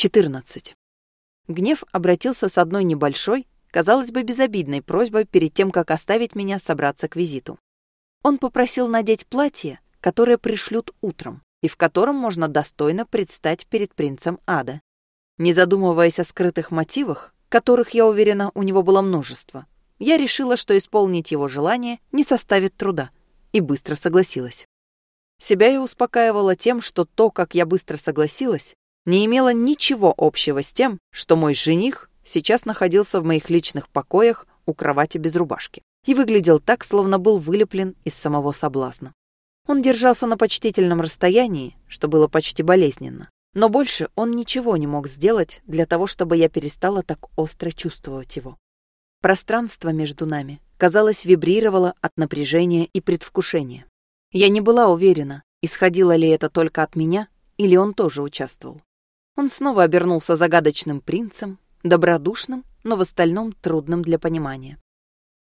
14. Гнев обратился с одной небольшой, казалось бы, безобидной просьбой перед тем, как оставить меня собраться к визиту. Он попросил надеть платье, которое пришлют утром, и в котором можно достойно предстать перед принцем ада. Не задумываясь о скрытых мотивах, которых, я уверена, у него было множество, я решила, что исполнить его желание не составит труда, и быстро согласилась. Себя я успокаивала тем, что то, как я быстро согласилась, не имело ничего общего с тем, что мой жених сейчас находился в моих личных покоях у кровати без рубашки и выглядел так, словно был вылеплен из самого соблазна. Он держался на почтительном расстоянии, что было почти болезненно, но больше он ничего не мог сделать для того, чтобы я перестала так остро чувствовать его. Пространство между нами, казалось, вибрировало от напряжения и предвкушения. Я не была уверена, исходило ли это только от меня, или он тоже участвовал. Он снова обернулся загадочным принцем, добродушным, но в остальном трудным для понимания.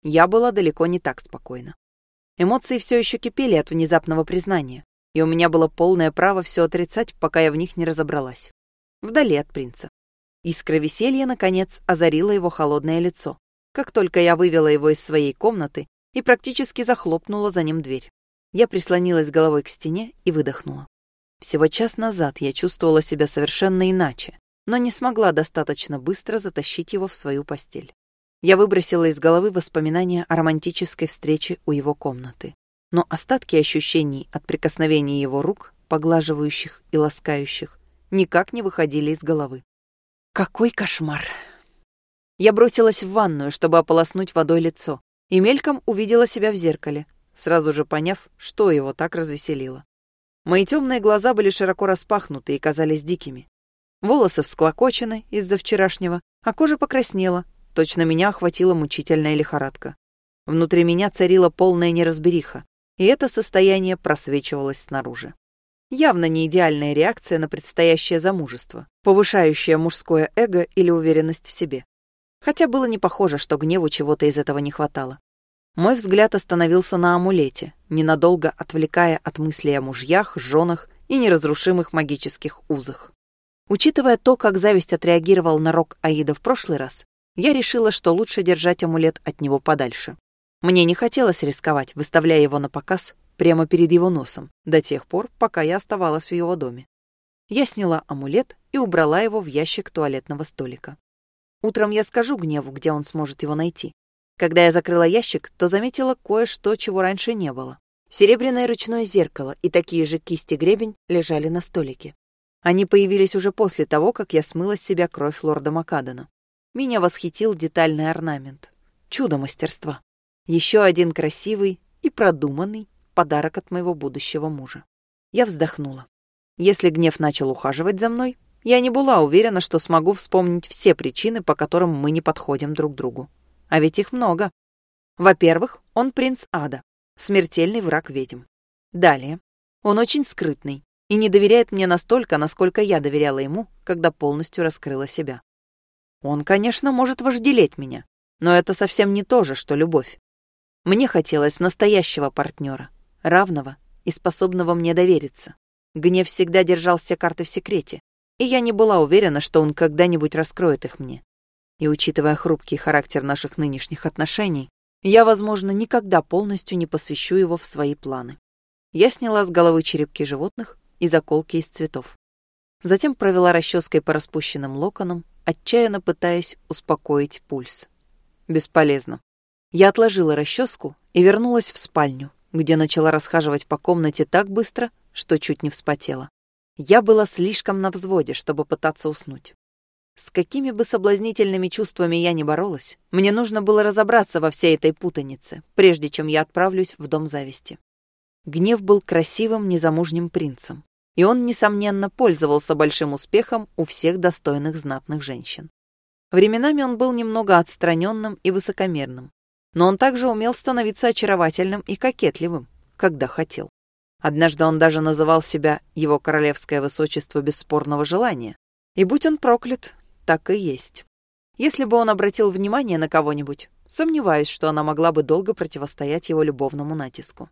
Я была далеко не так спокойна. Эмоции все еще кипели от внезапного признания, и у меня было полное право все отрицать, пока я в них не разобралась. Вдали от принца. Искра веселья, наконец, озарила его холодное лицо, как только я вывела его из своей комнаты и практически захлопнула за ним дверь. Я прислонилась головой к стене и выдохнула. Всего час назад я чувствовала себя совершенно иначе, но не смогла достаточно быстро затащить его в свою постель. Я выбросила из головы воспоминания о романтической встрече у его комнаты. Но остатки ощущений от прикосновения его рук, поглаживающих и ласкающих, никак не выходили из головы. Какой кошмар! Я бросилась в ванную, чтобы ополоснуть водой лицо, и мельком увидела себя в зеркале, сразу же поняв, что его так развеселило. Мои темные глаза были широко распахнуты и казались дикими. Волосы всклокочены из-за вчерашнего, а кожа покраснела, точно меня охватила мучительная лихорадка. Внутри меня царила полная неразбериха, и это состояние просвечивалось снаружи. Явно не идеальная реакция на предстоящее замужество, повышающее мужское эго или уверенность в себе. Хотя было не похоже, что гневу чего-то из этого не хватало. Мой взгляд остановился на амулете, ненадолго отвлекая от мыслей о мужьях, женах и неразрушимых магических узах. Учитывая то, как зависть отреагировал на рок Аида в прошлый раз, я решила, что лучше держать амулет от него подальше. Мне не хотелось рисковать, выставляя его на показ прямо перед его носом, до тех пор, пока я оставалась в его доме. Я сняла амулет и убрала его в ящик туалетного столика. Утром я скажу Гневу, где он сможет его найти. Когда я закрыла ящик, то заметила кое-что, чего раньше не было. Серебряное ручное зеркало и такие же кисти-гребень лежали на столике. Они появились уже после того, как я смыла с себя кровь лорда Макадена. Меня восхитил детальный орнамент. Чудо мастерства. Еще один красивый и продуманный подарок от моего будущего мужа. Я вздохнула. Если гнев начал ухаживать за мной, я не была уверена, что смогу вспомнить все причины, по которым мы не подходим друг другу. А ведь их много. Во-первых, он принц ада, смертельный враг ведьм. Далее, он очень скрытный и не доверяет мне настолько, насколько я доверяла ему, когда полностью раскрыла себя. Он, конечно, может вожделеть меня, но это совсем не то же, что любовь. Мне хотелось настоящего партнера, равного и способного мне довериться. Гнев всегда держал все карты в секрете, и я не была уверена, что он когда-нибудь раскроет их мне. И учитывая хрупкий характер наших нынешних отношений, я, возможно, никогда полностью не посвящу его в свои планы. Я сняла с головы черепки животных и заколки из цветов. Затем провела расческой по распущенным локонам, отчаянно пытаясь успокоить пульс. Бесполезно. Я отложила расческу и вернулась в спальню, где начала расхаживать по комнате так быстро, что чуть не вспотела. Я была слишком на взводе, чтобы пытаться уснуть. С какими бы соблазнительными чувствами я ни боролась, мне нужно было разобраться во всей этой путанице, прежде чем я отправлюсь в дом зависти. Гнев был красивым незамужним принцем, и он, несомненно, пользовался большим успехом у всех достойных знатных женщин. Временами он был немного отстраненным и высокомерным, но он также умел становиться очаровательным и кокетливым, когда хотел. Однажды он даже называл себя «Его королевское высочество бесспорного желания», и будь он проклят, так и есть. Если бы он обратил внимание на кого-нибудь, сомневаюсь, что она могла бы долго противостоять его любовному натиску.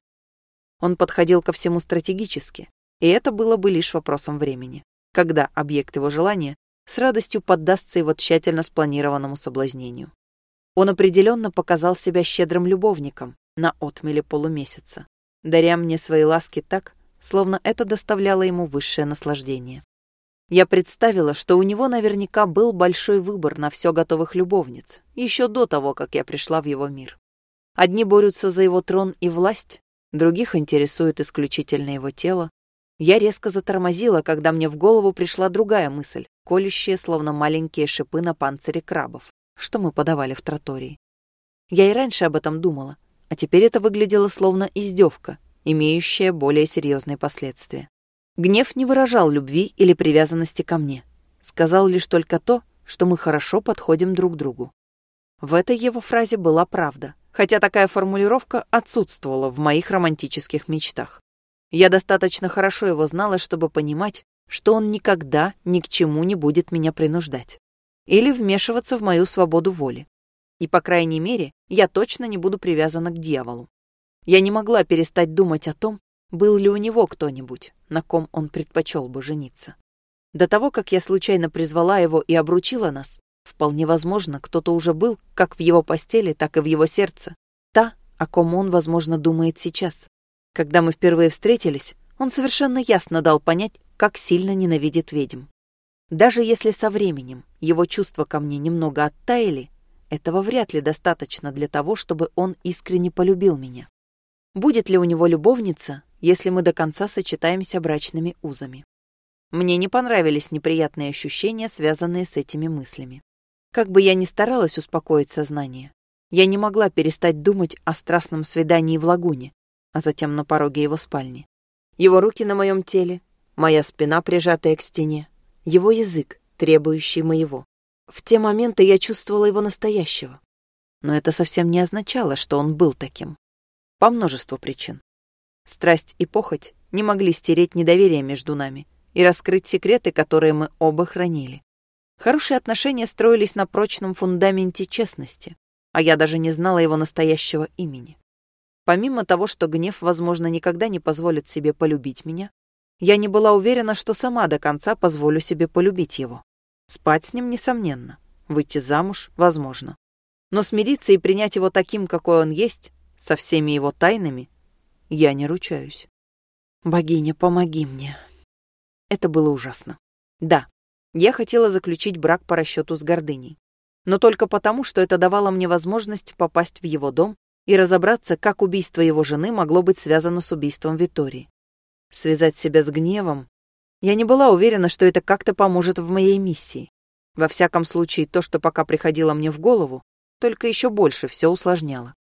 Он подходил ко всему стратегически, и это было бы лишь вопросом времени, когда объект его желания с радостью поддастся его тщательно спланированному соблазнению. Он определенно показал себя щедрым любовником на отмеле полумесяца, даря мне свои ласки так, словно это доставляло ему высшее наслаждение. Я представила, что у него наверняка был большой выбор на все готовых любовниц, еще до того, как я пришла в его мир. Одни борются за его трон и власть, других интересует исключительно его тело. Я резко затормозила, когда мне в голову пришла другая мысль, колющая, словно маленькие шипы на панцире крабов, что мы подавали в тротории. Я и раньше об этом думала, а теперь это выглядело словно издевка, имеющая более серьезные последствия. Гнев не выражал любви или привязанности ко мне. Сказал лишь только то, что мы хорошо подходим друг другу. В этой его фразе была правда, хотя такая формулировка отсутствовала в моих романтических мечтах. Я достаточно хорошо его знала, чтобы понимать, что он никогда ни к чему не будет меня принуждать или вмешиваться в мою свободу воли. И, по крайней мере, я точно не буду привязана к дьяволу. Я не могла перестать думать о том, был ли у него кто-нибудь, на ком он предпочел бы жениться. До того, как я случайно призвала его и обручила нас, вполне возможно, кто-то уже был как в его постели, так и в его сердце. Та, о ком он, возможно, думает сейчас. Когда мы впервые встретились, он совершенно ясно дал понять, как сильно ненавидит ведьм. Даже если со временем его чувства ко мне немного оттаяли, этого вряд ли достаточно для того, чтобы он искренне полюбил меня. Будет ли у него любовница, если мы до конца сочетаемся брачными узами. Мне не понравились неприятные ощущения, связанные с этими мыслями. Как бы я ни старалась успокоить сознание, я не могла перестать думать о страстном свидании в лагуне, а затем на пороге его спальни. Его руки на моем теле, моя спина, прижатая к стене, его язык, требующий моего. В те моменты я чувствовала его настоящего. Но это совсем не означало, что он был таким. По множеству причин. Страсть и похоть не могли стереть недоверие между нами и раскрыть секреты, которые мы оба хранили. Хорошие отношения строились на прочном фундаменте честности, а я даже не знала его настоящего имени. Помимо того, что гнев, возможно, никогда не позволит себе полюбить меня, я не была уверена, что сама до конца позволю себе полюбить его. Спать с ним, несомненно. Выйти замуж, возможно. Но смириться и принять его таким, какой он есть, со всеми его тайнами, я не ручаюсь. Богиня, помоги мне. Это было ужасно. Да, я хотела заключить брак по расчету с гордыней. Но только потому, что это давало мне возможность попасть в его дом и разобраться, как убийство его жены могло быть связано с убийством Витории. Связать себя с гневом. Я не была уверена, что это как-то поможет в моей миссии. Во всяком случае, то, что пока приходило мне в голову, только еще больше все усложняло.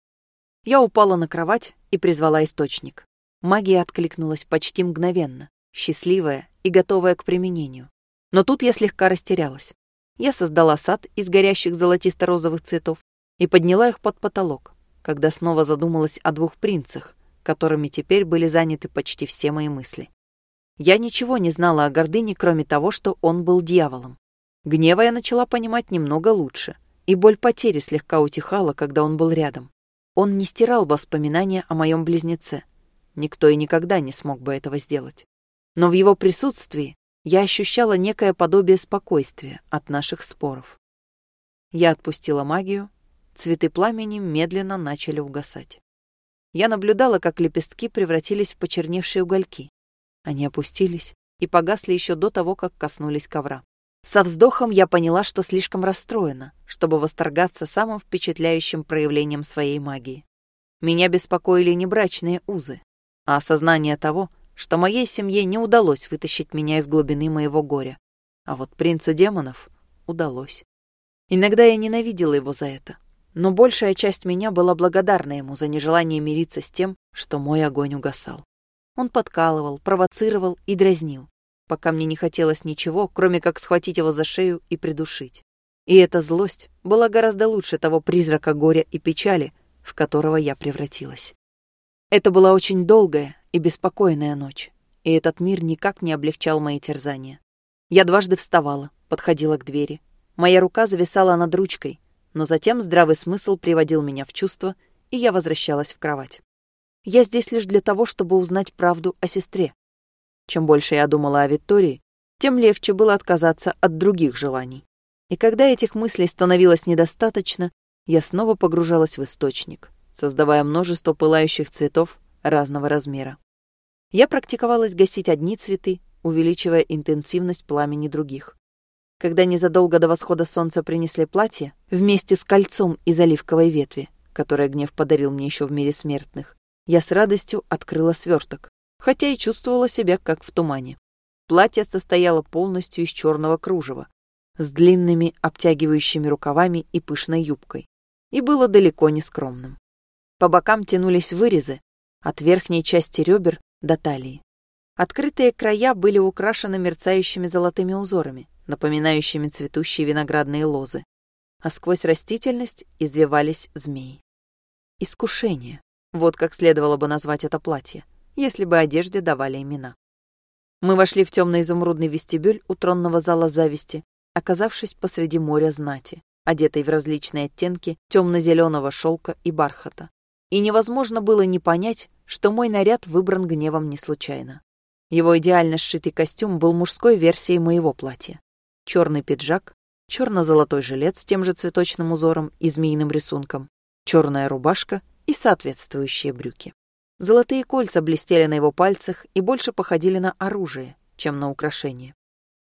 Я упала на кровать и призвала источник. Магия откликнулась почти мгновенно, счастливая и готовая к применению. Но тут я слегка растерялась. Я создала сад из горящих золотисто-розовых цветов и подняла их под потолок, когда снова задумалась о двух принцах, которыми теперь были заняты почти все мои мысли. Я ничего не знала о гордыне, кроме того, что он был дьяволом. Гнева я начала понимать немного лучше, и боль потери слегка утихала, когда он был рядом. Он не стирал воспоминания о моем близнеце. Никто и никогда не смог бы этого сделать. Но в его присутствии я ощущала некое подобие спокойствия от наших споров. Я отпустила магию, цветы пламени медленно начали угасать. Я наблюдала, как лепестки превратились в почерневшие угольки. Они опустились и погасли еще до того, как коснулись ковра. Со вздохом я поняла, что слишком расстроена, чтобы восторгаться самым впечатляющим проявлением своей магии. Меня беспокоили не брачные узы, а осознание того, что моей семье не удалось вытащить меня из глубины моего горя. А вот принцу демонов удалось. Иногда я ненавидела его за это, но большая часть меня была благодарна ему за нежелание мириться с тем, что мой огонь угасал. Он подкалывал, провоцировал и дразнил, пока мне не хотелось ничего, кроме как схватить его за шею и придушить. И эта злость была гораздо лучше того призрака горя и печали, в которого я превратилась. Это была очень долгая и беспокойная ночь, и этот мир никак не облегчал мои терзания. Я дважды вставала, подходила к двери. Моя рука зависала над ручкой, но затем здравый смысл приводил меня в чувство, и я возвращалась в кровать. Я здесь лишь для того, чтобы узнать правду о сестре. Чем больше я думала о Виктории, тем легче было отказаться от других желаний. И когда этих мыслей становилось недостаточно, я снова погружалась в источник, создавая множество пылающих цветов разного размера. Я практиковалась гасить одни цветы, увеличивая интенсивность пламени других. Когда незадолго до восхода солнца принесли платье, вместе с кольцом из оливковой ветви, которое гнев подарил мне еще в мире смертных, я с радостью открыла сверток, хотя и чувствовала себя как в тумане. Платье состояло полностью из черного кружева, с длинными обтягивающими рукавами и пышной юбкой, и было далеко не скромным. По бокам тянулись вырезы, от верхней части ребер до талии. Открытые края были украшены мерцающими золотыми узорами, напоминающими цветущие виноградные лозы, а сквозь растительность извивались змеи. Искушение. Вот как следовало бы назвать это платье, если бы одежде давали имена. Мы вошли в темно-изумрудный вестибюль у тронного зала зависти, оказавшись посреди моря знати, одетой в различные оттенки темно-зеленого шелка и бархата. И невозможно было не понять, что мой наряд выбран гневом не случайно. Его идеально сшитый костюм был мужской версией моего платья. Черный пиджак, черно-золотой жилет с тем же цветочным узором и змеиным рисунком, черная рубашка и соответствующие брюки. Золотые кольца блестели на его пальцах и больше походили на оружие, чем на украшение.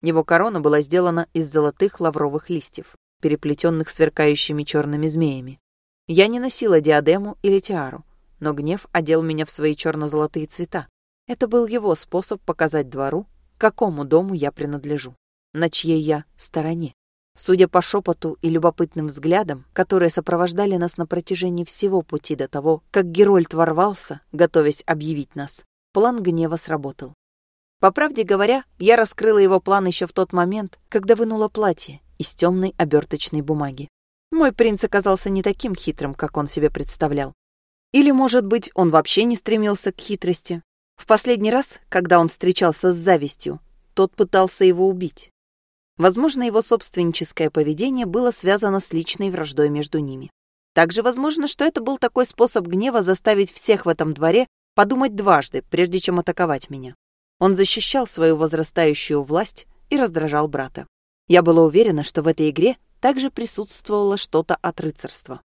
Его корона была сделана из золотых лавровых листьев, переплетенных сверкающими черными змеями. Я не носила диадему или тиару, но гнев одел меня в свои черно-золотые цвета. Это был его способ показать двору, какому дому я принадлежу, на чьей я стороне. Судя по шепоту и любопытным взглядам, которые сопровождали нас на протяжении всего пути до того, как Герольд ворвался, готовясь объявить нас, план гнева сработал. По правде говоря, я раскрыла его план еще в тот момент, когда вынула платье из темной оберточной бумаги. Мой принц оказался не таким хитрым, как он себе представлял. Или, может быть, он вообще не стремился к хитрости. В последний раз, когда он встречался с завистью, тот пытался его убить. Возможно, его собственническое поведение было связано с личной враждой между ними. Также возможно, что это был такой способ гнева заставить всех в этом дворе подумать дважды, прежде чем атаковать меня. Он защищал свою возрастающую власть и раздражал брата. Я была уверена, что в этой игре также присутствовало что-то от рыцарства.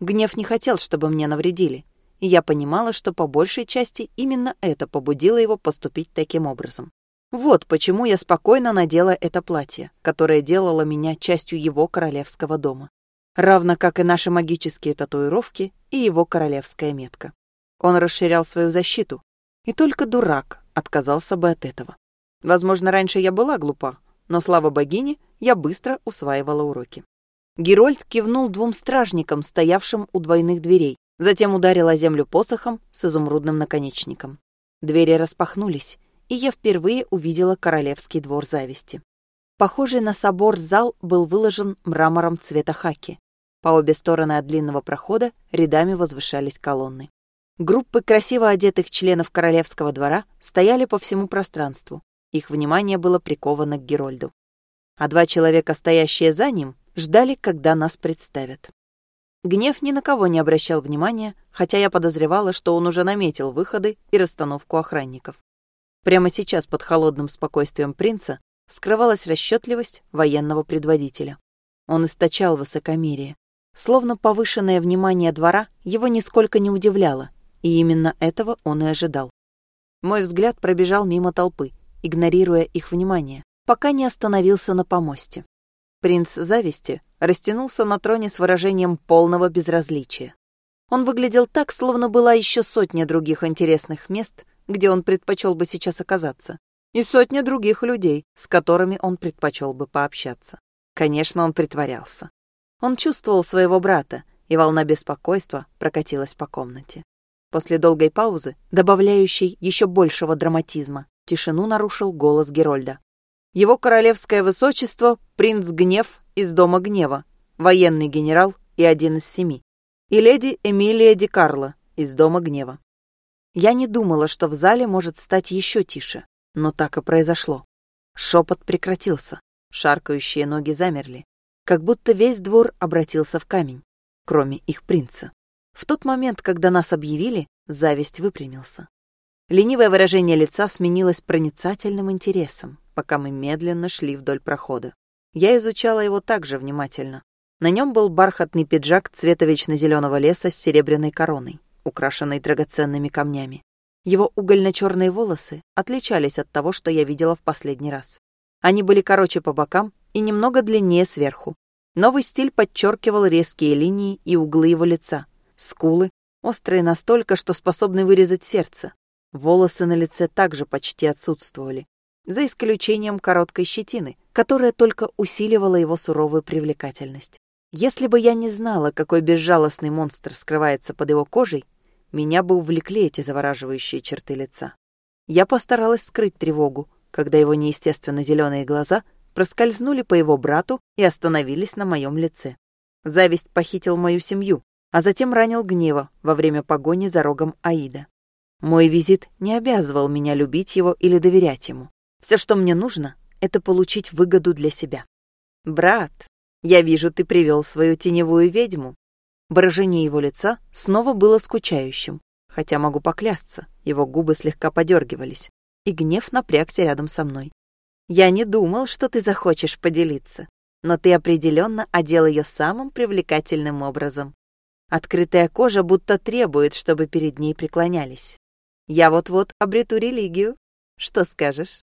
Гнев не хотел, чтобы мне навредили, и я понимала, что по большей части именно это побудило его поступить таким образом. Вот почему я спокойно надела это платье, которое делало меня частью его королевского дома. Равно как и наши магические татуировки и его королевская метка. Он расширял свою защиту, и только дурак отказался бы от этого. Возможно, раньше я была глупа, но, слава богине, я быстро усваивала уроки. Герольд кивнул двум стражникам, стоявшим у двойных дверей, затем ударил о землю посохом с изумрудным наконечником. Двери распахнулись, и я впервые увидела королевский двор зависти. Похожий на собор зал был выложен мрамором цвета хаки. По обе стороны от длинного прохода рядами возвышались колонны. Группы красиво одетых членов королевского двора стояли по всему пространству. Их внимание было приковано к Герольду. А два человека, стоящие за ним, ждали, когда нас представят. Гнев ни на кого не обращал внимания, хотя я подозревала, что он уже наметил выходы и расстановку охранников. Прямо сейчас под холодным спокойствием принца скрывалась расчетливость военного предводителя. Он источал высокомерие. Словно повышенное внимание двора его нисколько не удивляло, и именно этого он и ожидал. Мой взгляд пробежал мимо толпы, игнорируя их внимание, пока не остановился на помосте. Принц зависти растянулся на троне с выражением полного безразличия. Он выглядел так, словно была еще сотня других интересных мест, где он предпочел бы сейчас оказаться, и сотня других людей, с которыми он предпочел бы пообщаться. Конечно, он притворялся. Он чувствовал своего брата, и волна беспокойства прокатилась по комнате. После долгой паузы, добавляющей еще большего драматизма, тишину нарушил голос Герольда. Его королевское высочество — принц Гнев из Дома Гнева, военный генерал и один из семи, и леди Эмилия Ди Карло из Дома Гнева. Я не думала, что в зале может стать еще тише, но так и произошло. Шепот прекратился, шаркающие ноги замерли, как будто весь двор обратился в камень, кроме их принца. В тот момент, когда нас объявили, зависть выпрямился. Ленивое выражение лица сменилось проницательным интересом, пока мы медленно шли вдоль прохода. Я изучала его также внимательно. На нем был бархатный пиджак цвета вечно зеленого леса с серебряной короной, украшенной драгоценными камнями. Его угольно-черные волосы отличались от того, что я видела в последний раз. Они были короче по бокам и немного длиннее сверху. Новый стиль подчеркивал резкие линии и углы его лица, скулы, острые настолько, что способны вырезать сердце. Волосы на лице также почти отсутствовали, за исключением короткой щетины, которая только усиливала его суровую привлекательность. Если бы я не знала, какой безжалостный монстр скрывается под его кожей, меня бы увлекли эти завораживающие черты лица. Я постаралась скрыть тревогу, когда его неестественно зеленые глаза проскользнули по его брату и остановились на моем лице. Зависть похитил мою семью, а затем ранил гнева во время погони за рогом Аида. Мой визит не обязывал меня любить его или доверять ему. Все, что мне нужно, это получить выгоду для себя. «Брат, я вижу, ты привел свою теневую ведьму. Выражение его лица снова было скучающим, хотя могу поклясться, его губы слегка подергивались, и гнев напрягся рядом со мной. «Я не думал, что ты захочешь поделиться, но ты определенно одел ее самым привлекательным образом. Открытая кожа будто требует, чтобы перед ней преклонялись. Я вот-вот обрету религию. Что скажешь?»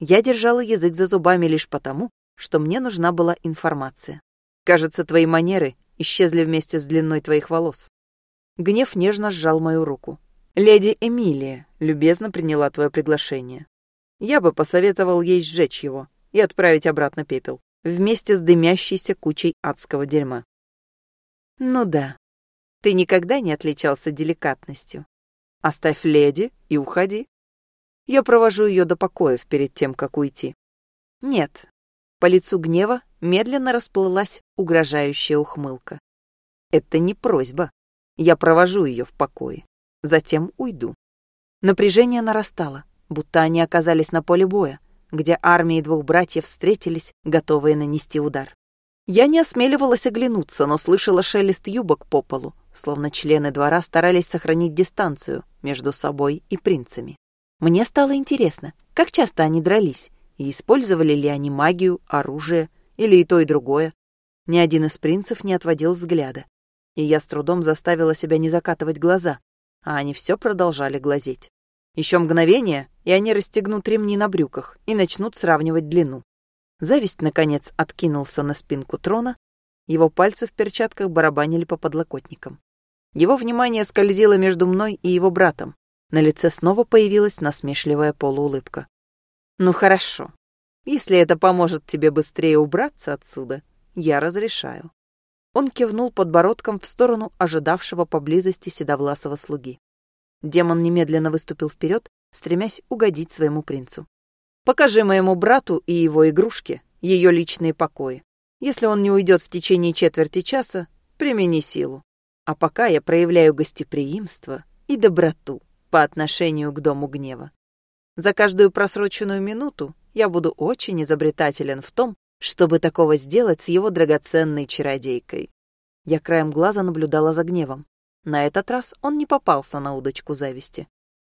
Я держала язык за зубами лишь потому, что мне нужна была информация. Кажется, твои манеры исчезли вместе с длиной твоих волос. Гнев нежно сжал мою руку. Леди Эмилия любезно приняла твое приглашение. Я бы посоветовал ей сжечь его и отправить обратно пепел, вместе с дымящейся кучей адского дерьма. Ну да, ты никогда не отличался деликатностью. Оставь леди и уходи. Я провожу ее до покоев перед тем, как уйти. Нет. По лицу гнева медленно расплылась угрожающая ухмылка. Это не просьба. Я провожу ее в покое. Затем уйду. Напряжение нарастало, будто они оказались на поле боя, где армии двух братьев встретились, готовые нанести удар. Я не осмеливалась оглянуться, но слышала шелест юбок по полу, словно члены двора старались сохранить дистанцию между собой и принцами. Мне стало интересно, как часто они дрались, и использовали ли они магию, оружие или и то, и другое. Ни один из принцев не отводил взгляда, и я с трудом заставила себя не закатывать глаза, а они все продолжали глазеть. Еще мгновение, и они расстегнут ремни на брюках и начнут сравнивать длину. Зависть, наконец, откинулся на спинку трона, его пальцы в перчатках барабанили по подлокотникам. Его внимание скользило между мной и его братом. На лице снова появилась насмешливая полуулыбка. «Ну хорошо, если это поможет тебе быстрее убраться отсюда, я разрешаю». Он кивнул подбородком в сторону ожидавшего поблизости седовласого слуги. Демон немедленно выступил вперед, стремясь угодить своему принцу. «Покажи моему брату и его игрушке ее личные покои. Если он не уйдет в течение четверти часа, примени силу. А пока я проявляю гостеприимство и доброту по отношению к Дому Гнева. За каждую просроченную минуту я буду очень изобретателен в том, чтобы такого сделать с его драгоценной чародейкой. Я краем глаза наблюдала за гневом. На этот раз он не попался на удочку зависти.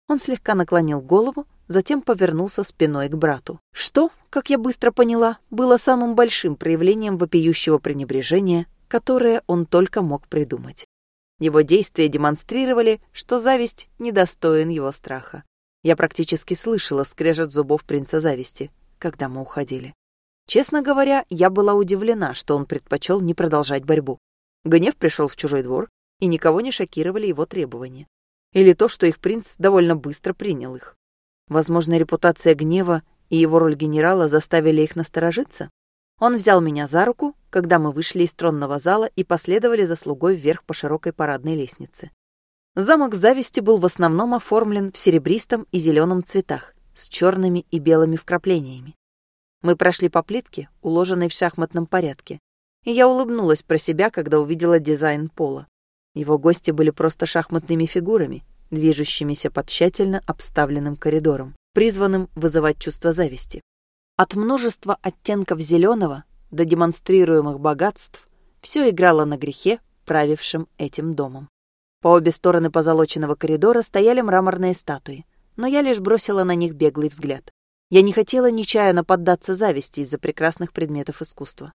Он слегка наклонил голову, затем повернулся спиной к брату. Что, как я быстро поняла, было самым большим проявлением вопиющего пренебрежения, которое он только мог придумать. Его действия демонстрировали, что зависть недостоин его страха. Я практически слышала скрежет зубов принца зависти, когда мы уходили. Честно говоря, я была удивлена, что он предпочел не продолжать борьбу. Гнев пришел в чужой двор, и никого не шокировали его требования. Или то, что их принц довольно быстро принял их. Возможно, репутация гнева и его роль генерала заставили их насторожиться? Он взял меня за руку, когда мы вышли из тронного зала и последовали за слугой вверх по широкой парадной лестнице. Замок зависти был в основном оформлен в серебристом и зеленом цветах, с черными и белыми вкраплениями. Мы прошли по плитке, уложенной в шахматном порядке, и я улыбнулась про себя, когда увидела дизайн пола. Его гости были просто шахматными фигурами, движущимися по тщательно обставленным коридорам, призванным вызывать чувство зависти. От множества оттенков зеленого до демонстрируемых богатств все играло на грехе, правившем этим домом. По обе стороны позолоченного коридора стояли мраморные статуи, но я лишь бросила на них беглый взгляд. Я не хотела нечаянно поддаться зависти из-за прекрасных предметов искусства.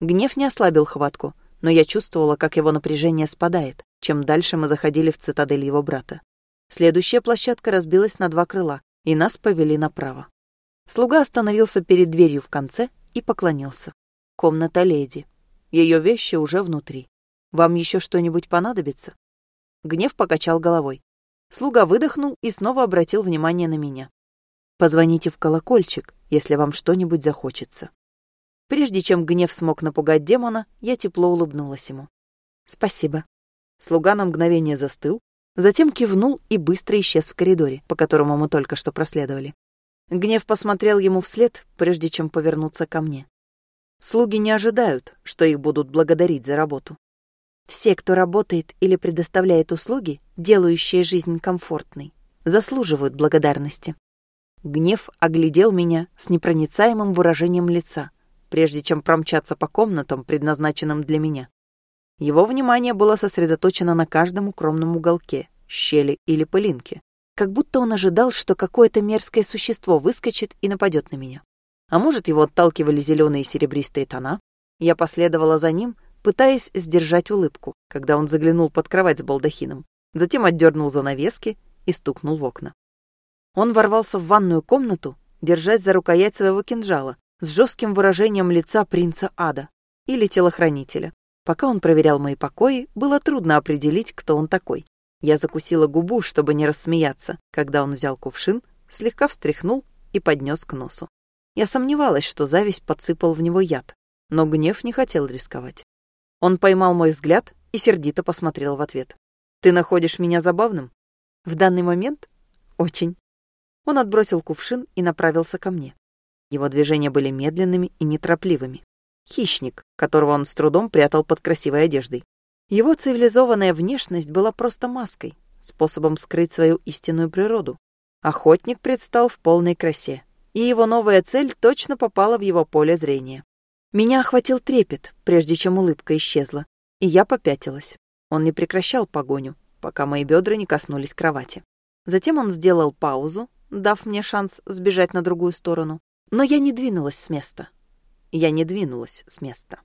Гнев не ослабил хватку, но я чувствовала, как его напряжение спадает, чем дальше мы заходили в цитадель его брата. Следующая площадка разбилась на два крыла, и нас повели направо. Слуга остановился перед дверью в конце и поклонился. Комната леди. Ее вещи уже внутри. Вам еще что-нибудь понадобится? Гнев покачал головой. Слуга выдохнул и снова обратил внимание на меня. Позвоните в колокольчик, если вам что-нибудь захочется. Прежде чем гнев смог напугать демона, я тепло улыбнулась ему. «Спасибо». Слуга на мгновение застыл, затем кивнул и быстро исчез в коридоре, по которому мы только что проследовали. Гнев посмотрел ему вслед, прежде чем повернуться ко мне. Слуги не ожидают, что их будут благодарить за работу. Все, кто работает или предоставляет услуги, делающие жизнь комфортной, заслуживают благодарности. Гнев оглядел меня с непроницаемым выражением лица, прежде чем промчаться по комнатам, предназначенным для меня. Его внимание было сосредоточено на каждом укромном уголке, щели или пылинке, как будто он ожидал, что какое-то мерзкое существо выскочит и нападет на меня. А может, его отталкивали зеленые и серебристые тона? Я последовала за ним, пытаясь сдержать улыбку, когда он заглянул под кровать с балдахином, затем отдернул занавески и стукнул в окна. Он ворвался в ванную комнату, держась за рукоять своего кинжала, с жестким выражением лица принца Ада или телохранителя. Пока он проверял мои покои, было трудно определить, кто он такой. Я закусила губу, чтобы не рассмеяться, когда он взял кувшин, слегка встряхнул и поднес к носу. Я сомневалась, что зависть подсыпал в него яд, но гнев не хотел рисковать. Он поймал мой взгляд и сердито посмотрел в ответ. «Ты находишь меня забавным?» «В данный момент? Очень». Он отбросил кувшин и направился ко мне. Его движения были медленными и неторопливыми. Хищник, которого он с трудом прятал под красивой одеждой. Его цивилизованная внешность была просто маской, способом скрыть свою истинную природу. Охотник предстал в полной красе, и его новая цель точно попала в его поле зрения. Меня охватил трепет, прежде чем улыбка исчезла, и я попятилась. Он не прекращал погоню, пока мои бедра не коснулись кровати. Затем он сделал паузу, дав мне шанс сбежать на другую сторону, но я не двинулась с места. Я не двинулась с места.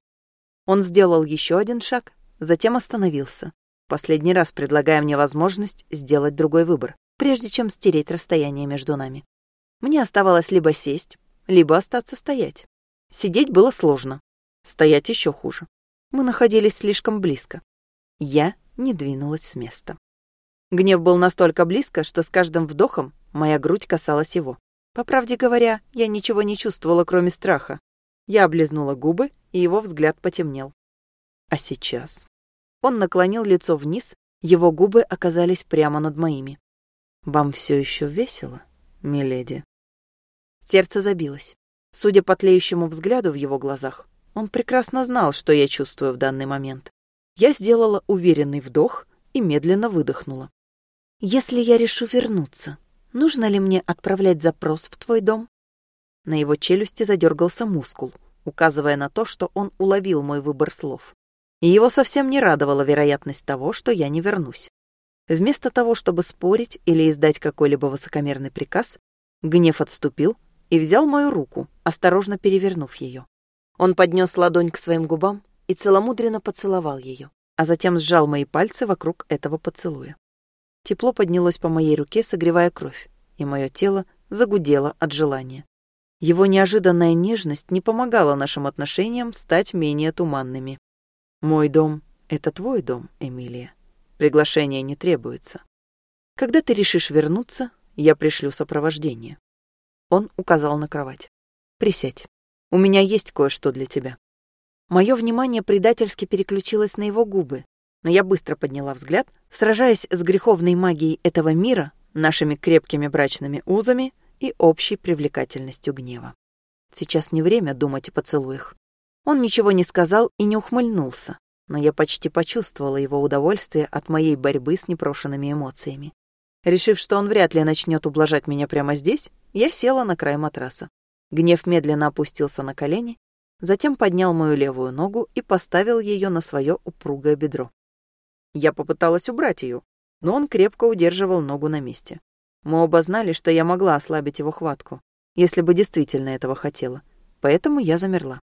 Он сделал еще один шаг, затем остановился, последний раз предлагая мне возможность сделать другой выбор, прежде чем стереть расстояние между нами. Мне оставалось либо сесть, либо остаться стоять. Сидеть было сложно, стоять еще хуже. Мы находились слишком близко. Я не двинулась с места. Гнев был настолько близко, что с каждым вдохом моя грудь касалась его. По правде говоря, я ничего не чувствовала, кроме страха. Я облизнула губы, и его взгляд потемнел. А сейчас? Он наклонил лицо вниз, его губы оказались прямо над моими. «Вам все еще весело, миледи?» Сердце забилось. Судя по тлеющему взгляду в его глазах, он прекрасно знал, что я чувствую в данный момент. Я сделала уверенный вдох и медленно выдохнула. «Если я решу вернуться, нужно ли мне отправлять запрос в твой дом?» На его челюсти задергался мускул, указывая на то, что он уловил мой выбор слов. И его совсем не радовала вероятность того, что я не вернусь. Вместо того, чтобы спорить или издать какой-либо высокомерный приказ, гнев отступил и взял мою руку, осторожно перевернув ее. Он поднес ладонь к своим губам и целомудренно поцеловал ее, а затем сжал мои пальцы вокруг этого поцелуя. Тепло поднялось по моей руке, согревая кровь, и мое тело загудело от желания. Его неожиданная нежность не помогала нашим отношениям стать менее туманными. «Мой дом — это твой дом, Эмилия. Приглашение не требуется. Когда ты решишь вернуться, я пришлю сопровождение». Он указал на кровать. «Присядь. У меня есть кое-что для тебя». Мое внимание предательски переключилось на его губы, но я быстро подняла взгляд, сражаясь с греховной магией этого мира, нашими крепкими брачными узами и общей привлекательностью гнева. Сейчас не время думать о поцелуях. Он ничего не сказал и не ухмыльнулся, но я почти почувствовала его удовольствие от моей борьбы с непрошенными эмоциями. Решив, что он вряд ли начнет ублажать меня прямо здесь, я села на край матраса. Гнев медленно опустился на колени, затем поднял мою левую ногу и поставил ее на свое упругое бедро. Я попыталась убрать ее, но он крепко удерживал ногу на месте. Мы оба знали, что я могла ослабить его хватку, если бы действительно этого хотела. Поэтому я замерла.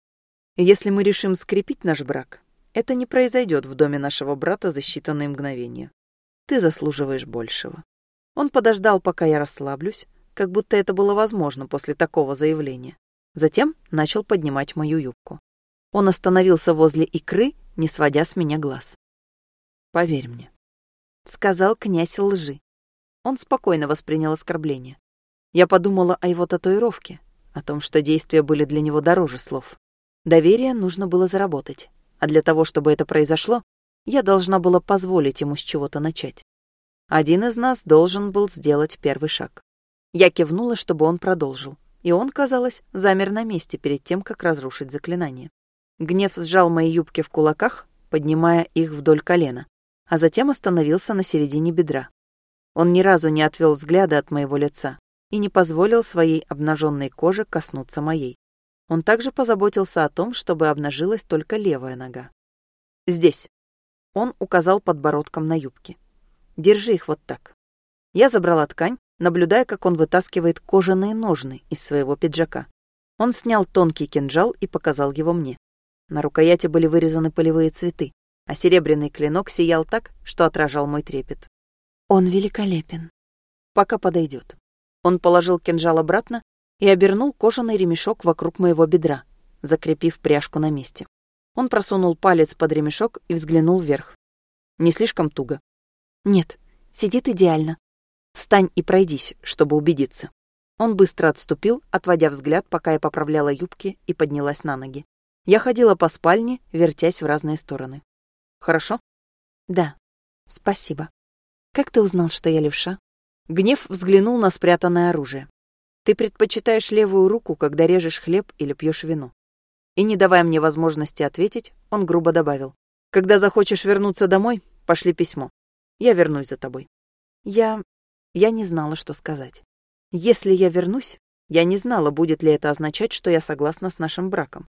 Если мы решим скрепить наш брак, это не произойдет в доме нашего брата за считанные мгновения. Ты заслуживаешь большего. Он подождал, пока я расслаблюсь, как будто это было возможно после такого заявления. Затем начал поднимать мою юбку. Он остановился возле икры, не сводя с меня глаз. «Поверь мне», — сказал князь лжи. Он спокойно воспринял оскорбление. Я подумала о его татуировке, о том, что действия были для него дороже слов. Доверие нужно было заработать, а для того, чтобы это произошло, я должна была позволить ему с чего-то начать. Один из нас должен был сделать первый шаг. Я кивнула, чтобы он продолжил, и он, казалось, замер на месте перед тем, как разрушить заклинание. Гнев сжал мои юбки в кулаках, поднимая их вдоль колена, а затем остановился на середине бедра. Он ни разу не отвел взгляда от моего лица и не позволил своей обнаженной коже коснуться моей. Он также позаботился о том, чтобы обнажилась только левая нога. «Здесь». Он указал подбородком на юбки. «Держи их вот так». Я забрала ткань, наблюдая, как он вытаскивает кожаные ножны из своего пиджака. Он снял тонкий кинжал и показал его мне. На рукояти были вырезаны полевые цветы, а серебряный клинок сиял так, что отражал мой трепет. «Он великолепен». «Пока подойдет». Он положил кинжал обратно и обернул кожаный ремешок вокруг моего бедра, закрепив пряжку на месте. Он просунул палец под ремешок и взглянул вверх. Не слишком туго. Нет, сидит идеально. Встань и пройдись, чтобы убедиться. Он быстро отступил, отводя взгляд, пока я поправляла юбки и поднялась на ноги. Я ходила по спальне, вертясь в разные стороны. Хорошо? Да. Спасибо. Как ты узнал, что я левша? Гнев взглянул на спрятанное оружие. Ты предпочитаешь левую руку, когда режешь хлеб или пьешь вино. И не давая мне возможности ответить, он грубо добавил. Когда захочешь вернуться домой, пошли письмо. Я вернусь за тобой. Я... Я не знала, что сказать. Если я вернусь, я не знала, будет ли это означать, что я согласна с нашим браком.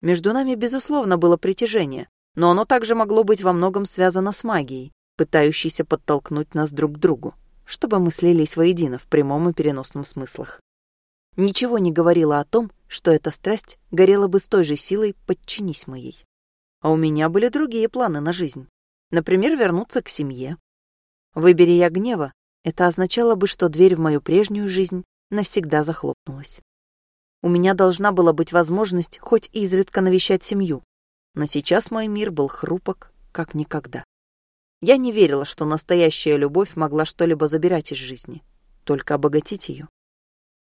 Между нами, безусловно, было притяжение, но оно также могло быть во многом связано с магией, пытающейся подтолкнуть нас друг к другу, чтобы мы слились воедино в прямом и переносном смыслах ничего не говорило о том, что эта страсть горела бы с той же силой «подчинись моей». А у меня были другие планы на жизнь. Например, вернуться к семье. Выбери я гнева, это означало бы, что дверь в мою прежнюю жизнь навсегда захлопнулась. У меня должна была быть возможность хоть изредка навещать семью, но сейчас мой мир был хрупок, как никогда. Я не верила, что настоящая любовь могла что-либо забирать из жизни, только обогатить ее.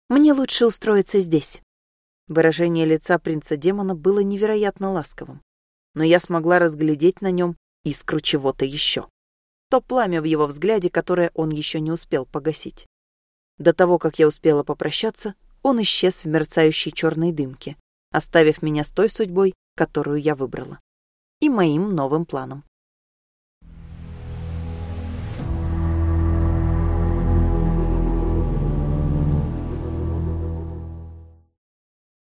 Мне лучше устроиться здесь». Выражение лица принца-демона было невероятно ласковым, но я смогла разглядеть на нем искру чего-то еще. То пламя в его взгляде, которое он еще не успел погасить. До того, как я успела попрощаться, он исчез в мерцающей черной дымке, оставив меня с той судьбой, которую я выбрала, и моим новым планом.